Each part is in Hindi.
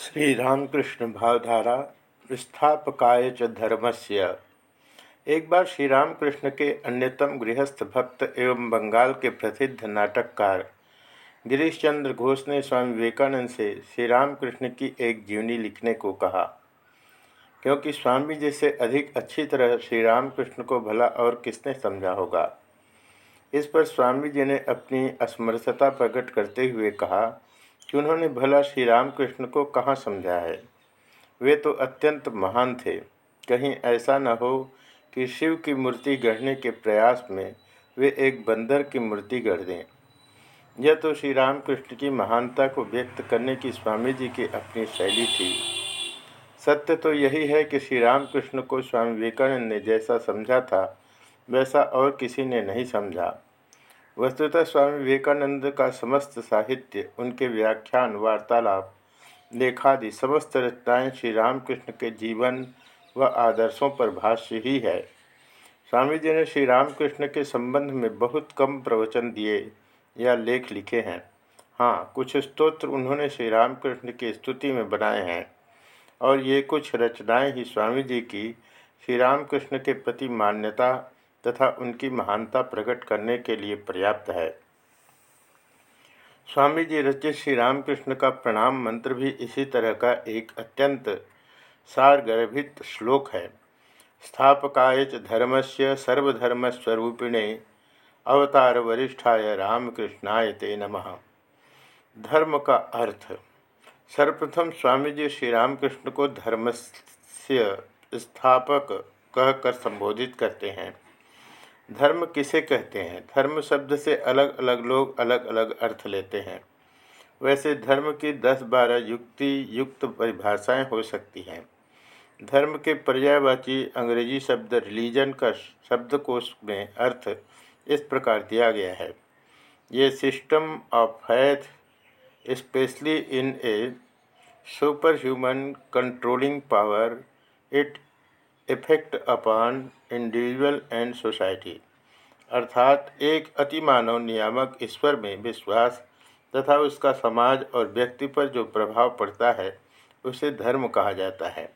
श्री रामकृष्ण भावधारा विस्थापकाय च धर्मस्य। एक बार श्री रामकृष्ण के अन्यतम गृहस्थ भक्त एवं बंगाल के प्रसिद्ध नाटककार गिरीश चंद्र घोष ने स्वामी विवेकानंद से श्री रामकृष्ण की एक जीवनी लिखने को कहा। क्योंकि स्वामी जी से अधिक अच्छी तरह श्री रामकृष्ण को भला और किसने समझा होगा। इस पर स्वामी जी ने अपनी असमर्थता प्रकट करते हुए कहा कि उन्होंने भला श्री रामकृष्ण को कहाँ समझा है? वे तो अत्यंत महान थे। कहीं ऐसा न हो कि शिव की मूर्ति गढ़ने के प्रयास में वे एक बंदर की मूर्ति गढ़ दें। यह तो श्री रामकृष्ण की महानता को व्यक्त करने की स्वामी जी की अपनी शैली थी। सत्य तो यही है कि श्री रामकृष्ण को स्वामी विवेकानंद ने जैसा समझा था, वैसा और किसी ने नहीं समझा। वस्तुतः स्वामी विवेकानंद का समस्त साहित्य, उनके व्याख्यान, वार्तालाप, लेखादि, समस्त रचनाएँ श्री रामकृष्ण के जीवन व आदर्शों पर भाष्य ही है। स्वामी जी ने श्री रामकृष्ण के संबंध में बहुत कम प्रवचन दिए या लेख लिखे हैं। हाँ कुछ स्तोत्र उन्होंने श्री रामकृष्ण की स्तुति में बनाए हैं और ये कुछ रचनाएँ ही स्वामी जी की श्री रामकृष्ण के प्रति मान्यता तथा उनकी महानता प्रकट करने के लिए पर्याप्त है। स्वामी जी रचित श्री रामकृष्ण का प्रणाम मंत्र भी इसी तरह का एक अत्यंत सारगर्भित श्लोक है। स्थापकाय धर्म से सर्वधर्मस्वरूपिणे अवतार वरिष्ठाय रामकृष्णाय ते नमः। धर्म का अर्थ, सर्वप्रथम स्वामी जी श्री रामकृष्ण को धर्म से स्थापक कहकर संबोधित करते हैं। धर्म किसे कहते हैं? धर्म शब्द से अलग अलग लोग अलग अलग अर्थ लेते हैं। वैसे धर्म की दस बारह युक्ति युक्त परिभाषाएँ हो सकती हैं। धर्म के पर्यायवाची अंग्रेज़ी शब्द रिलीजन का शब्दकोश में अर्थ इस प्रकार दिया गया है। ये system of faith specially in a super human controlling power it effect upon individual and society अर्थात एक अतिमानव नियामक ईश्वर में विश्वास तथा उसका समाज और व्यक्ति पर जो प्रभाव पड़ता है, उसे धर्म कहा जाता है।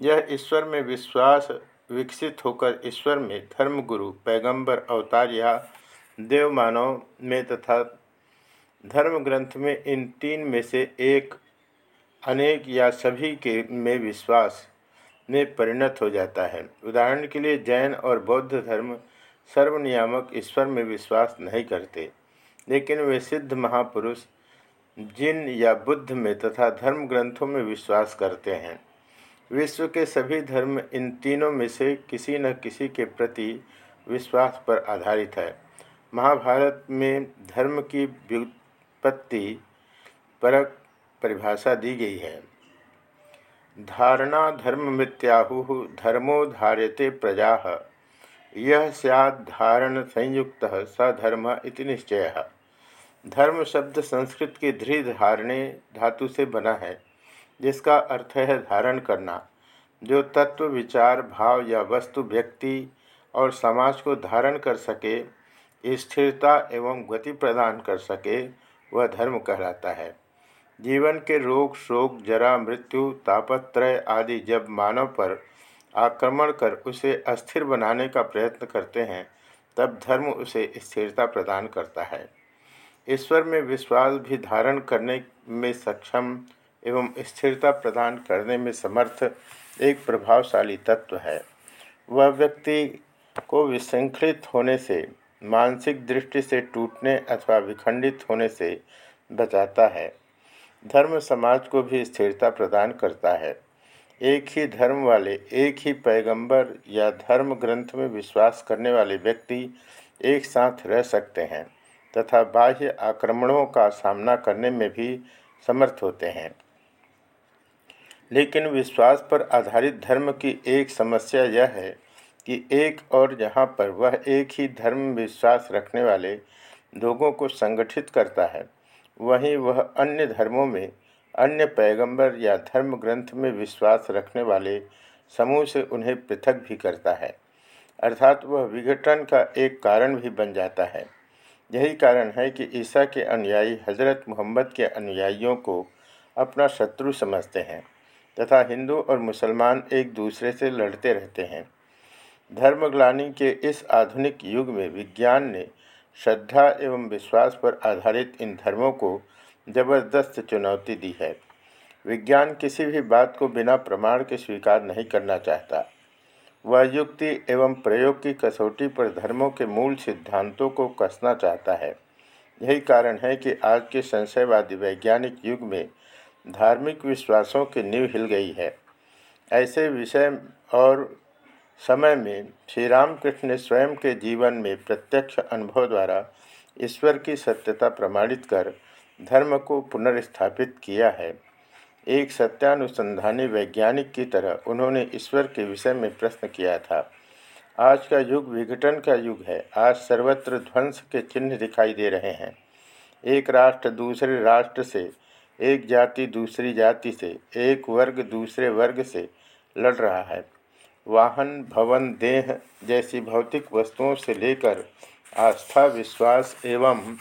यह ईश्वर में विश्वास विकसित होकर ईश्वर में धर्मगुरु पैगंबर, अवतार या देव मानव में तथा धर्म ग्रंथ में इन तीन में से एक, अनेक या सभी के में विश्वास में परिणत हो जाता है। उदाहरण के लिए जैन और बौद्ध धर्म सर्वनियामक ईश्वर में विश्वास नहीं करते, लेकिन वे सिद्ध महापुरुष, जिन या बुद्ध में तथा धर्म ग्रंथों में विश्वास करते हैं। विश्व के सभी धर्म इन तीनों में से किसी न किसी के प्रति विश्वास पर आधारित है। महाभारत में धर्म की व्युत्पत्ति परक परिभाषा दी गई है। धारणा धर्म मित्याहु धर्मो धार्यते प्रजा। यह सैधारण संयुक्त सधर्म निश्चय। धर्म शब्द संस्कृत की धृ धारणे धातु से बना है, जिसका अर्थ है धारण करना, जो तत्व, विचार, भाव या वस्तु, व्यक्ति और समाज को धारण कर सके, स्थिरता एवं गति प्रदान कर सके, वह धर्म कहलाता है। जीवन के रोग, शोक, जरा, मृत्यु, तापत्रय आदि जब मानव पर आक्रमण कर उसे अस्थिर बनाने का प्रयत्न करते हैं, तब धर्म उसे स्थिरता प्रदान करता है। ईश्वर में विश्वास भी धारण करने में सक्षम एवं स्थिरता प्रदान करने में समर्थ एक प्रभावशाली तत्व है। वह व्यक्ति को विशृंखलित होने से, मानसिक दृष्टि से टूटने अथवा विखंडित होने से बचाता है। धर्म समाज को भी स्थिरता प्रदान करता है। एक ही धर्म वाले, एक ही पैगंबर या धर्म ग्रंथ में विश्वास करने वाले व्यक्ति एक साथ रह सकते हैं तथा बाह्य आक्रमणों का सामना करने में भी समर्थ होते हैं। लेकिन विश्वास पर आधारित धर्म की एक समस्या यह है कि एक और जहाँ पर वह एक ही धर्म विश्वास रखने वाले लोगों को संगठित करता है। वहीं वह अन्य धर्मों में, अन्य पैगंबर या धर्म ग्रंथ में विश्वास रखने वाले समूह से उन्हें पृथक भी करता है। अर्थात वह विघटन का एक कारण भी बन जाता है। यही कारण है कि ईसा के अनुयायी हज़रत मोहम्मद के अनुयायियों को अपना शत्रु समझते हैं तथा हिंदू और मुसलमान एक दूसरे से लड़ते रहते हैं। धर्मग्लानी के इस आधुनिक युग में विज्ञान ने श्रद्धा एवं विश्वास पर आधारित इन धर्मों को ज़बरदस्त चुनौती दी है। विज्ञान किसी भी बात को बिना प्रमाण के स्वीकार नहीं करना चाहता। वह युक्ति एवं प्रयोग की कसौटी पर धर्मों के मूल सिद्धांतों को कसना चाहता है। यही कारण है कि आज के संशयवादी वैज्ञानिक युग में धार्मिक विश्वासों की नींव हिल गई है। ऐसे विषय और समय में श्री रामकृष्ण ने स्वयं के जीवन में प्रत्यक्ष अनुभव द्वारा ईश्वर की सत्यता प्रमाणित कर धर्म को पुनर्स्थापित किया है। एक सत्यानुसंधानी वैज्ञानिक की तरह उन्होंने ईश्वर के विषय में प्रश्न किया था, आज का युग विघटन का युग है। आज सर्वत्र ध्वंस के चिन्ह दिखाई दे रहे हैं। एक राष्ट्र दूसरे राष्ट्र से, एक जाति दूसरी जाति से, एक वर्ग दूसरे वर्ग से लड़ रहा है। वाहन, भवन, देह जैसी भौतिक वस्तुओं से लेकर आस्था, विश्वास एवं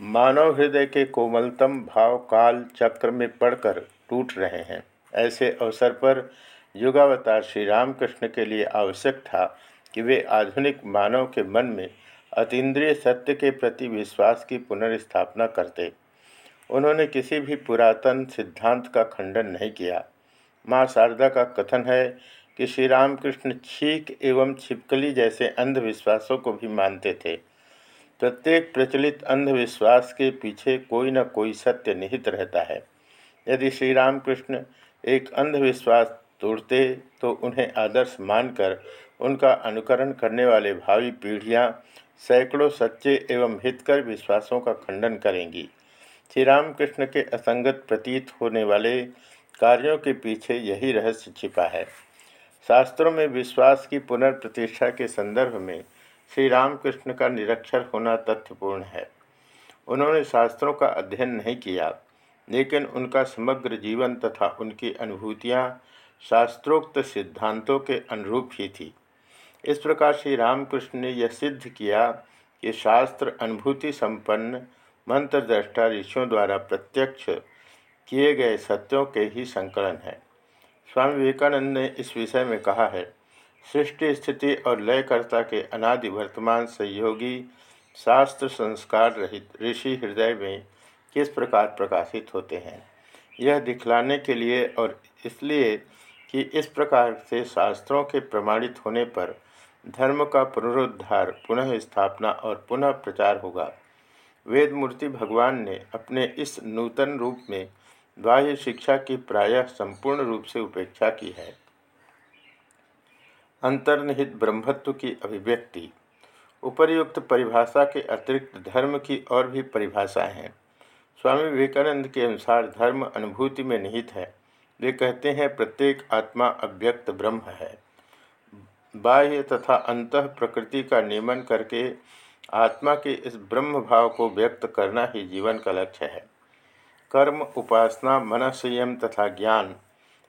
मानव हृदय के कोमलतम भाव काल चक्र में पड़कर टूट रहे हैं। ऐसे अवसर पर युगावतार श्री रामकृष्ण के लिए आवश्यक था कि वे आधुनिक मानव के मन में अतीन्द्रिय सत्य के प्रति विश्वास की पुनर्स्थापना करते। उन्होंने किसी भी पुरातन सिद्धांत का खंडन नहीं किया। माँ शारदा का कथन है कि श्री रामकृष्ण छीक एवं छिपकली जैसे अंधविश्वासों को भी मानते थे। प्रत्येक प्रचलित अंधविश्वास के पीछे कोई न कोई सत्य निहित रहता है। यदि श्री रामकृष्ण एक अंधविश्वास तोड़ते तो उन्हें आदर्श मानकर उनका अनुकरण करने वाले भावी पीढ़ियाँ सैकड़ों सच्चे एवं हितकर विश्वासों का खंडन करेंगी। श्री रामकृष्ण के असंगत प्रतीत होने वाले कार्यों के पीछे यही रहस्य छिपा है। शास्त्रों में विश्वास की पुनर्प्रतिष्ठा के संदर्भ में श्री रामकृष्ण का निरक्षर होना तथ्यपूर्ण है। उन्होंने शास्त्रों का अध्ययन नहीं किया, लेकिन उनका समग्र जीवन तथा उनकी अनुभूतियाँ शास्त्रोक्त सिद्धांतों के अनुरूप ही थी। इस प्रकार श्री रामकृष्ण ने यह सिद्ध किया कि शास्त्र अनुभूति संपन्न मंत्रद्रष्टा ऋषियों द्वारा प्रत्यक्ष किए गए सत्यों के ही संकलन है। स्वामी विवेकानंद ने इस विषय में कहा है, सृष्टि स्थिति और लयकर्ता के अनादि वर्तमान सहयोगी शास्त्र संस्कार रहित ऋषि हृदय में किस प्रकार प्रकाशित होते हैं? यह दिखलाने के लिए और इसलिए कि इस प्रकार से शास्त्रों के प्रमाणित होने पर धर्म का पुनरुद्धार पुनः स्थापना और पुनः प्रचार होगा। वेद मूर्ति भगवान ने अपने इस नूतन रूप में बाह्य शिक्षा की प्रायः संपूर्ण रूप से उपेक्षा की है। अंतर्निहित ब्रह्मत्व की अभिव्यक्ति, उपर्युक्त परिभाषा के अतिरिक्त धर्म की और भी परिभाषाएँ हैं। स्वामी विवेकानंद के अनुसार धर्म अनुभूति में निहित है। वे कहते हैं, प्रत्येक आत्मा अव्यक्त ब्रह्म है। बाह्य तथा अंत प्रकृति का नियमन करके आत्मा के इस ब्रह्म भाव को व्यक्त करना ही जीवन का लक्ष्य है। कर्म, उपासना मन संयम तथा ज्ञान,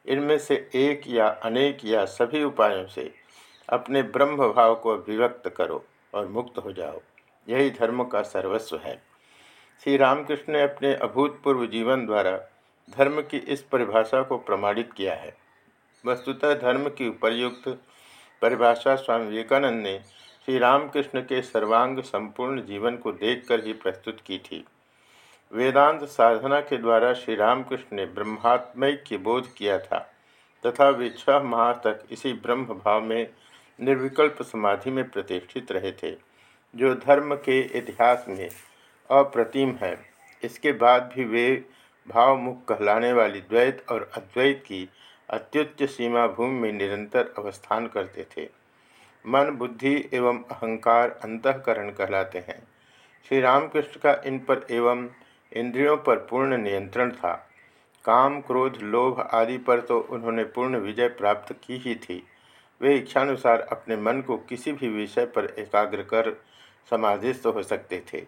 इनमें से एक या अनेक या सभी उपायों से अपने ब्रह्म भाव को अभिव्यक्त करो और मुक्त हो जाओ। यही धर्म का सर्वस्व है। श्री रामकृष्ण ने अपने अभूतपूर्व जीवन द्वारा धर्म की इस परिभाषा को प्रमाणित किया है। वस्तुतः धर्म की उपयुक्त परिभाषा स्वामी विवेकानंद ने श्री रामकृष्ण के सर्वांग संपूर्ण जीवन को देखकर ही प्रस्तुत की थी। वेदांत साधना के द्वारा श्री रामकृष्ण ने ब्रह्मात्मय की बोध किया था, तथा वे छह माह तक इसी ब्रह्म भाव में निर्विकल्प समाधि में प्रतिष्ठित रहे थे, जो धर्म के इतिहास में अप्रतिम है। इसके बाद भी वे भावमुख कहलाने वाली द्वैत और अद्वैत की अत्युच्च सीमा भूमि में निरंतर अवस्थान करते थे। मन, बुद्धि एवं अहंकार अंतकरण कहलाते हैं। श्री रामकृष्ण का इन पर एवं इंद्रियों पर पूर्ण नियंत्रण था। काम, क्रोध, लोभ आदि पर तो उन्होंने पूर्ण विजय प्राप्त की ही थी। वे इच्छानुसार अपने मन को किसी भी विषय पर एकाग्र कर समाधिस्थ हो सकते थे।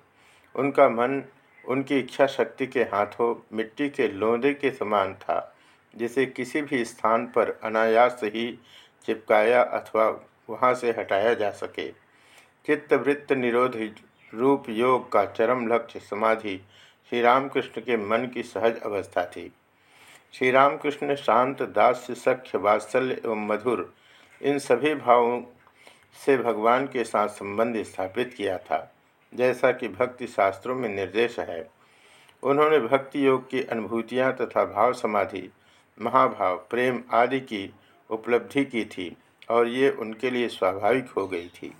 उनका मन उनकी इच्छा शक्ति के हाथों, मिट्टी के लोंदे के समान था, जिसे किसी भी स्थान पर अनायास ही चिपकाया अथवा वहाँ से हटाया जा सके। चित्तवृत्त निरोध रूप योग का चरम लक्ष्य समाधि श्री रामकृष्ण के मन की सहज अवस्था थी। श्री रामकृष्ण शांत, दास्य, सख्य, वात्सल्य एवं मधुर इन सभी भावों से भगवान के साथ संबंध स्थापित किया था, जैसा कि भक्ति शास्त्रों में निर्देश है। उन्होंने भक्ति योग की अनुभूतियाँ तथा भाव समाधि, महाभाव, प्रेम आदि की उपलब्धि की थी और ये उनके लिए स्वाभाविक हो गई थी।